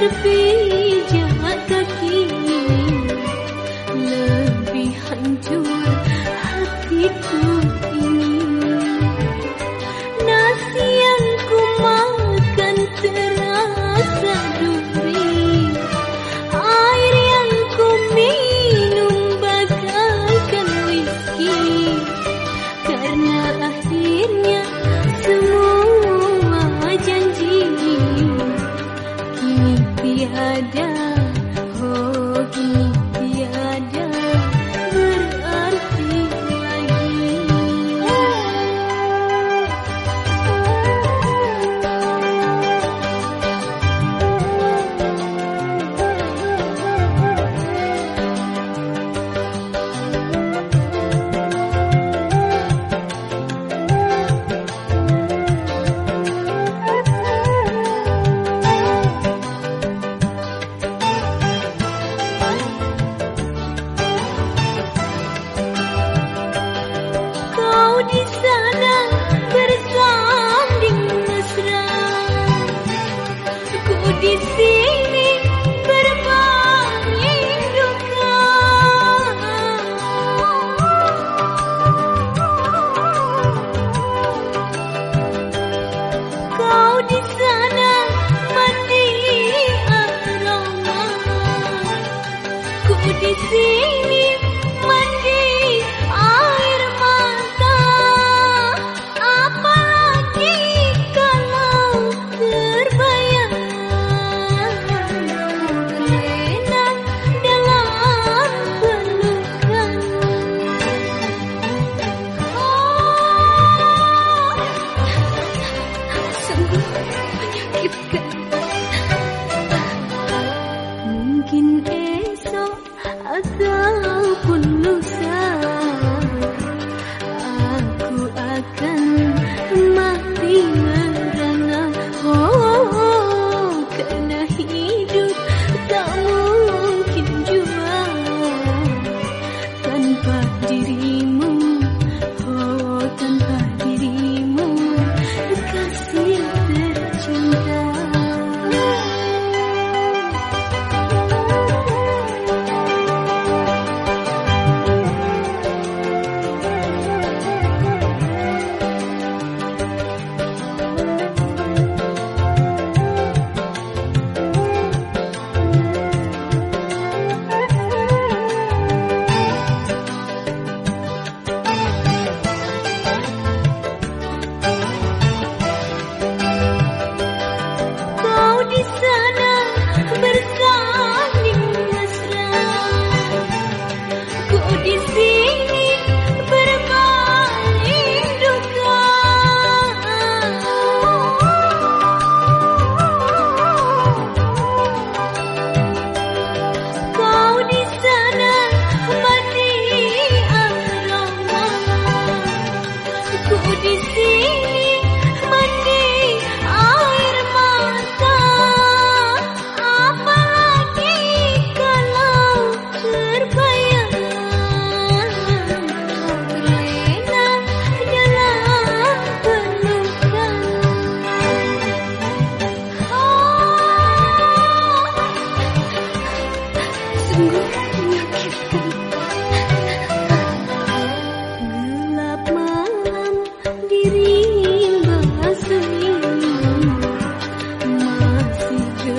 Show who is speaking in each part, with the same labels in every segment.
Speaker 1: To be? 心。色。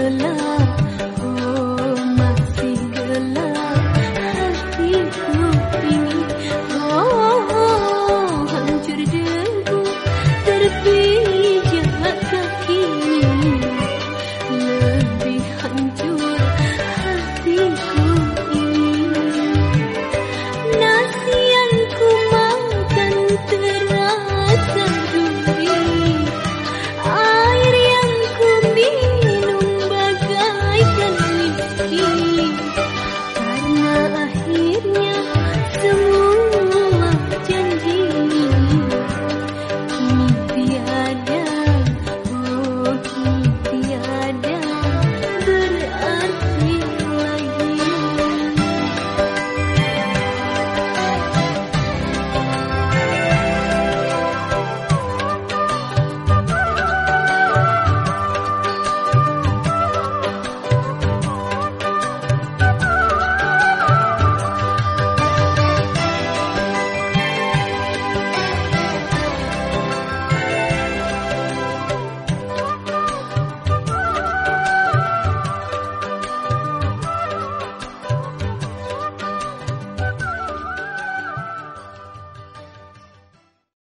Speaker 1: love.